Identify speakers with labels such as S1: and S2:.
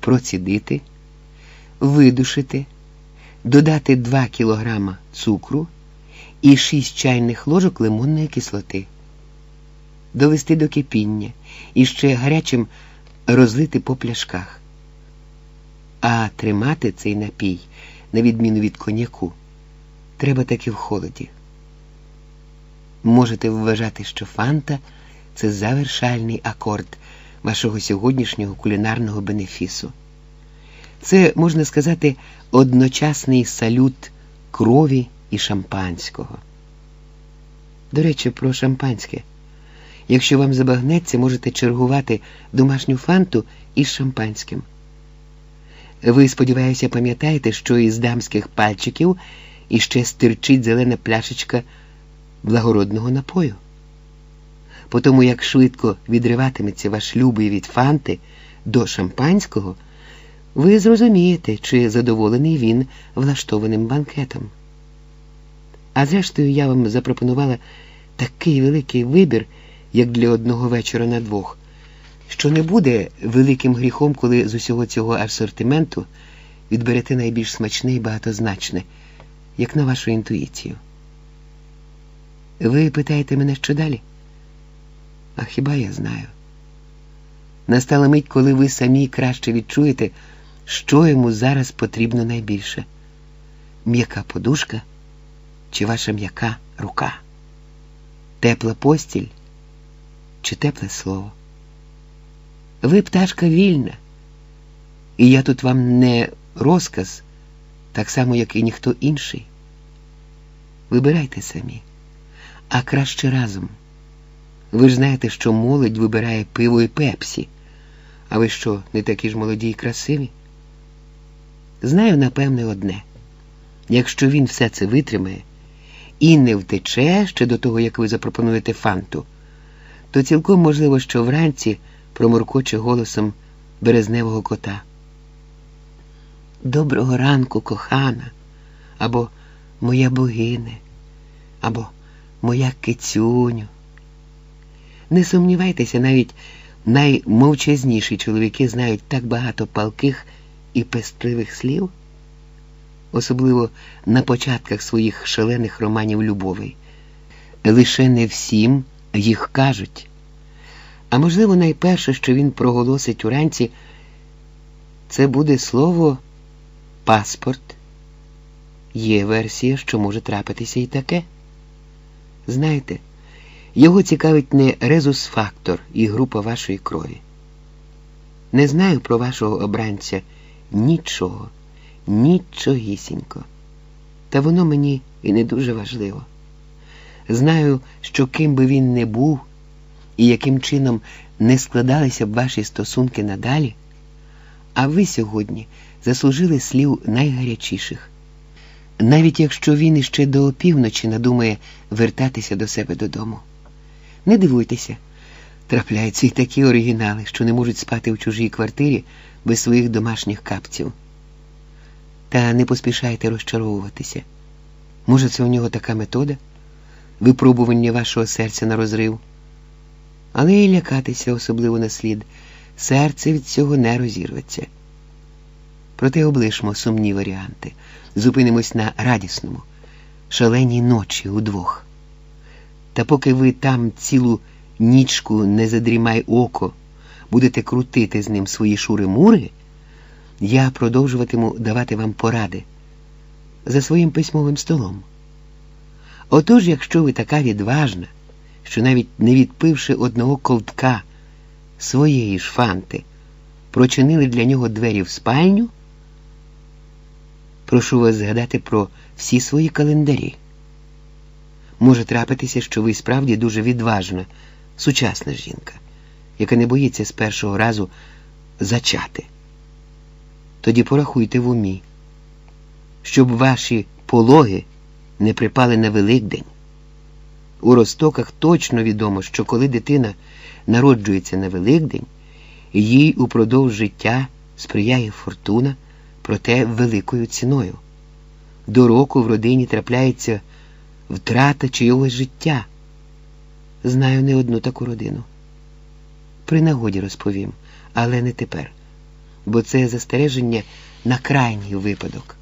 S1: процідити, видушити, додати 2 кг цукру і 6 чайних ложок лимонної кислоти, довести до кипіння і ще гарячим розлити по пляшках. А тримати цей напій, на відміну від коньяку, треба таки в холоді. Можете вважати, що фанта це завершальний акорд вашого сьогоднішнього кулінарного бенефісу. Це, можна сказати, одночасний салют крові і шампанського. До речі, про шампанське. Якщо вам забагнеться, можете чергувати домашню фанту із шампанським. Ви, сподіваюся, пам'ятаєте, що із дамських пальчиків іще стирчить зелена пляшечка благородного напою. По тому, як швидко відриватиметься ваш любий від фанти до шампанського, ви зрозумієте, чи задоволений він влаштованим банкетом. А зрештою, я вам запропонувала такий великий вибір, як для одного вечора на двох, що не буде великим гріхом, коли з усього цього асортименту відберете найбільш смачне і багатозначне, як на вашу інтуїцію. Ви питаєте мене, що далі? А хіба я знаю? Настала мить, коли ви самі краще відчуєте, що йому зараз потрібно найбільше: м'яка подушка чи ваша м'яка рука, тепла постіль чи тепле слово. Ви пташка вільна, і я тут вам не розказ, так само, як і ніхто інший. Вибирайте самі, а краще разом. Ви ж знаєте, що молодь вибирає пиво і пепсі. А ви що, не такі ж молоді і красиві? Знаю, напевне, одне. Якщо він все це витримає і не втече ще до того, як ви запропонуєте фанту, то цілком можливо, що вранці проморкоче голосом березневого кота. Доброго ранку, кохана, або моя богине, або моя кицюню. Не сумнівайтеся, навіть наймовчазніші чоловіки знають так багато палких і пестливих слів, особливо на початках своїх шалених романів любові. Лише не всім їх кажуть. А можливо, найперше, що він проголосить уранці, це буде слово паспорт. Є версія, що може трапитися і таке. Знаєте, його цікавить не резус-фактор і група вашої крові. Не знаю про вашого обранця нічого, нічогісінько. Та воно мені і не дуже важливо. Знаю, що ким би він не був і яким чином не складалися б ваші стосунки надалі, а ви сьогодні заслужили слів найгарячіших. Навіть якщо він іще до опівночі надумає вертатися до себе додому. Не дивуйтеся, трапляються і такі оригінали, що не можуть спати в чужій квартирі без своїх домашніх капців. Та не поспішайте розчаровуватися. Може, це у нього така метода випробування вашого серця на розрив. Але і лякатися особливо на слід. Серце від цього не розірветься. Проте облишмо сумні варіанти, зупинимось на радісному, шаленій ночі удвох. Та поки ви там цілу нічку не задрімай око, будете крутити з ним свої шури-мури, я продовжуватиму давати вам поради за своїм письмовим столом. Отож, якщо ви така відважна, що навіть не відпивши одного колтка своєї ж фанти, прочинили для нього двері в спальню, прошу вас згадати про всі свої календарі. Може трапитися, що ви справді дуже відважна, сучасна жінка, яка не боїться з першого разу зачати. Тоді порахуйте в умі, щоб ваші пологи не припали на Великдень. У Ростоках точно відомо, що коли дитина народжується на Великдень, їй упродовж життя сприяє фортуна, проте великою ціною. До року в родині трапляється втрата чийогось життя. Знаю не одну таку родину. При нагоді розповім, але не тепер. бо це застереження на крайній випадок.